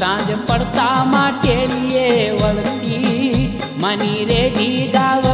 સાંજ પડતા માટે લીએ વળતી માની રેઢી ગાવ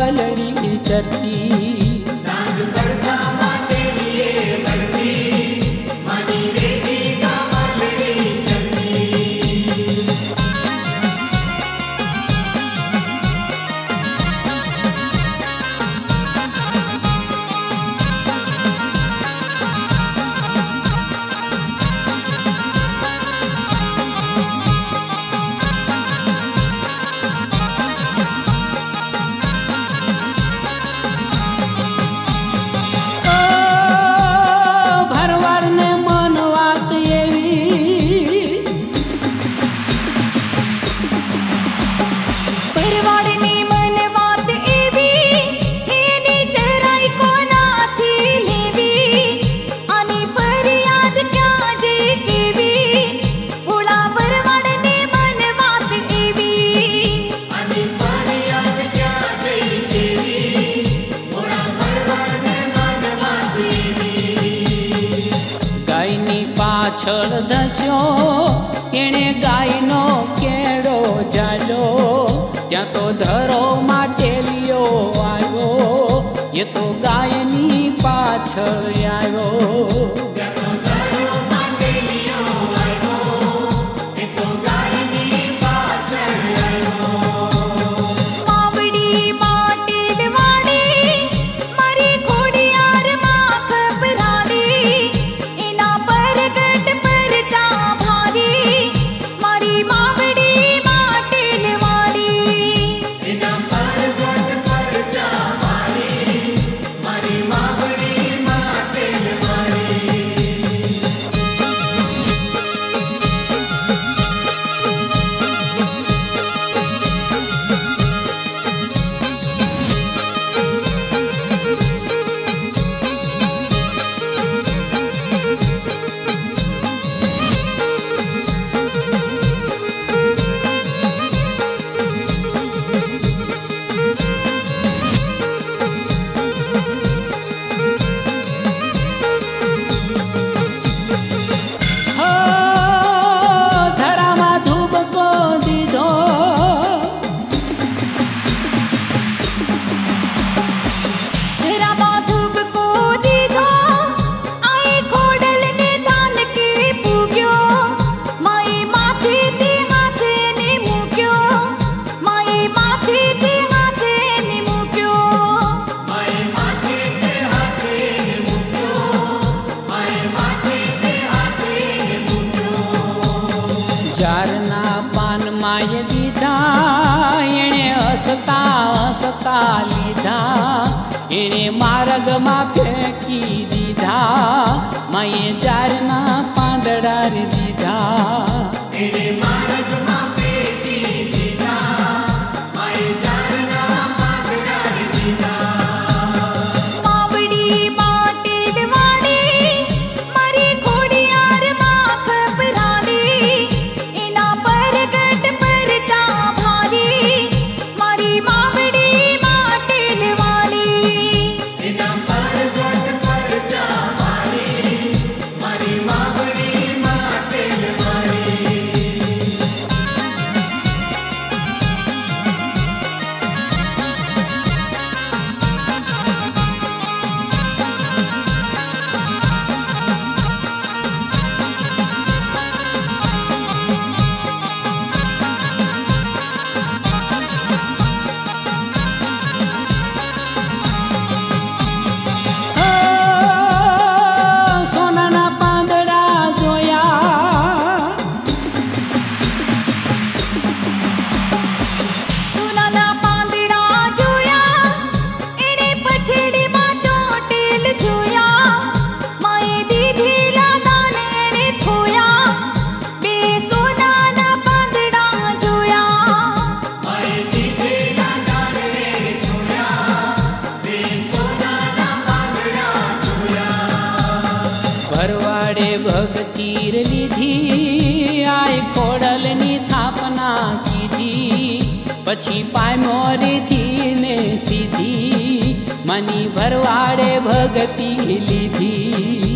નો એણે ગાયનો કેળો ઝાલો ત્યાં તો ધરો માટેલિયો આવ્યો, એ તો ગાયની પાછળ આવ્યો. લીધા એને માર્ગમાં ફેંકી દીધા મય જા પરવાડે ભગતીર લીધી આય ખોડલની થાપના કીધી પછી પાય મોરીથી ને સીધી મની ભરવાડે ભગતી લીધી